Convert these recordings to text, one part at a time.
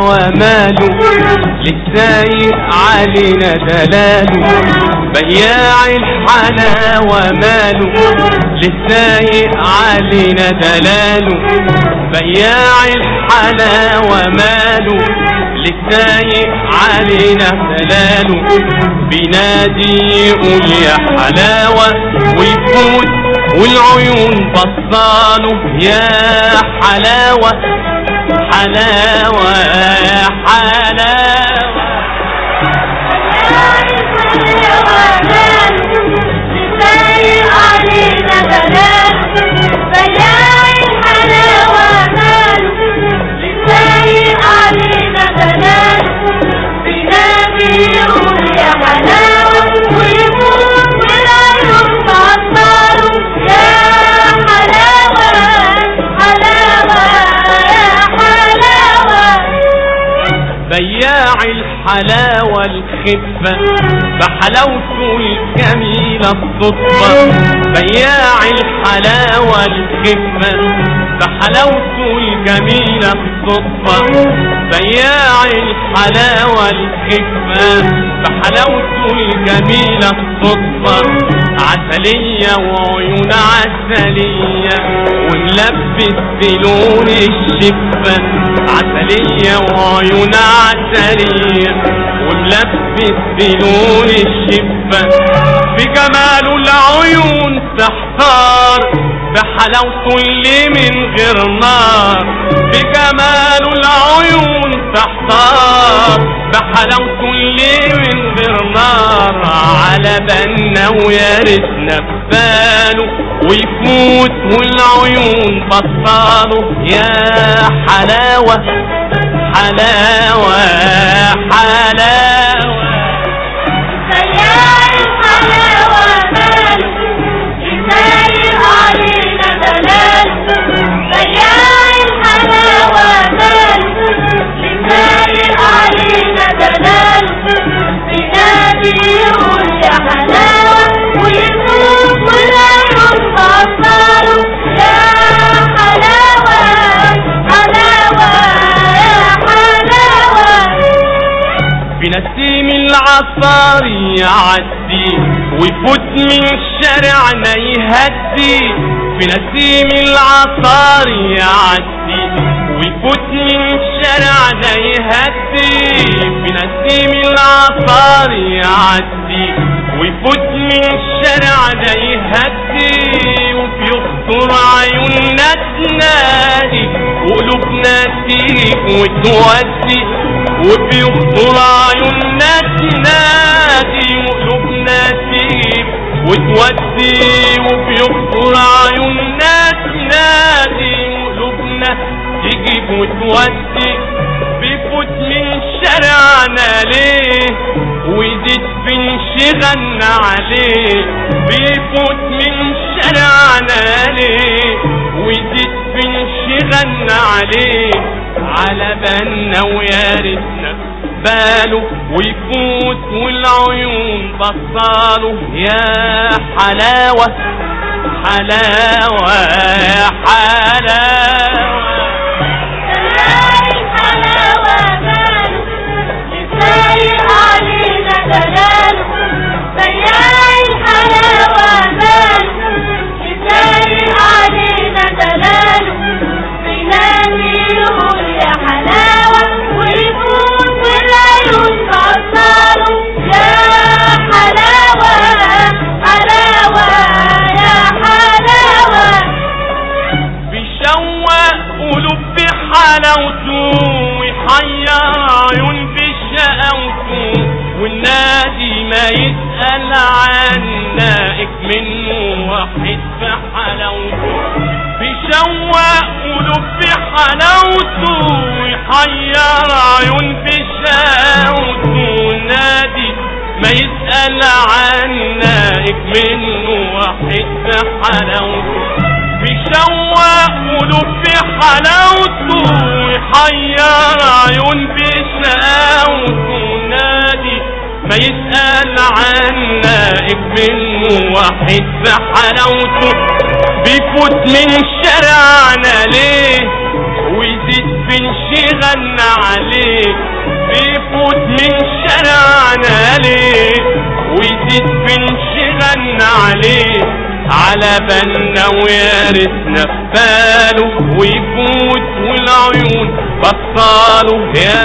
وماله للسايق علينا دلاله بياع الحلاوة ماله للسايق علينا دلاله بياع الحلاوة ماله للسايق علينا دلاله بينادي يقول يا حلاوة ويفوت والعيون بصاله يا حلاوة حلاوة حلاوة الحلاوة الخفة بحلاوته الجميلة الصدفة. بياع الحلاوة الخفة بحلاوته الجميلة الصدفة. بياع الحلاوة الخفة بحلاوته الجميلة الصدفة. عسلية وعيون عسلية. وملبس بلون الشفة. عسلية وعيون عسلية. وملبس بلون الشفة. بجماله العيون تحتار. بحلاوته اللي من غير نار بجماله العيون تحتار. بحلاوته اللي من غير نار على بالنا ويا ريتنا بباله ويفوت والعيون بطاله. يا حلاوة حلاوة حلاوة. يعدي ويفوت من شارعنا يهدي. في نسيم العصار يعدي ويفوت من شارعنا يهدي. في نسيم العصار يعدي ويفوت من شارعنا يهدي. وبيخطر عيوننا تنادي وقلوبنا تيجي وتودي. وبيخطر عيوننا تنادي تجيب وتودي بيفوت من شارعنا ليه؟ ويزيد في انشغلنا عليه. بيفوت من شارعنا ليه؟ ويزيد في انشغلنا عليه. على بالنا ويا ريتنا باله ويفوت والعيون بصاله يا حلاوة حلاوة يا حلاوة. والنادي ما يسأل عنا منه واحد في حلاوته بيشوق قلوب بحلاوته ويحير عيون بشقاوته والنادي ما يسأل عنا منه واحد في حلاوته بيشوق قلوب بحلاوته ويحير عيون بشقاوته فيسأل عن نائب من موحد فحلاوته بيفوت من شرعنا ليه؟ ويزيد بنشغلنا عليه. بيفوت من شرعنا ليه؟ ويزيد بنشغلنا عليه. على بالنا ويارثنا باله ويفوت والعيون بطاله. يا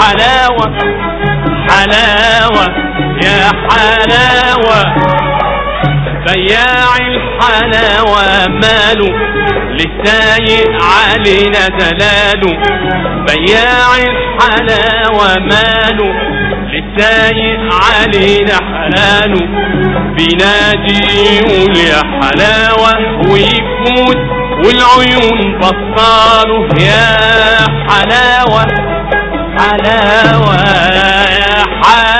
حلاوة. حلاوة يا حلاوة. بياع الحلاوة ماله لسايق علينا دلاله بياع الحلاوة ماله لسايق علينا حلاله بينادي يقول يا حلاوة ويفوت والعيون بطاله. يا حلاوة حلاوة حال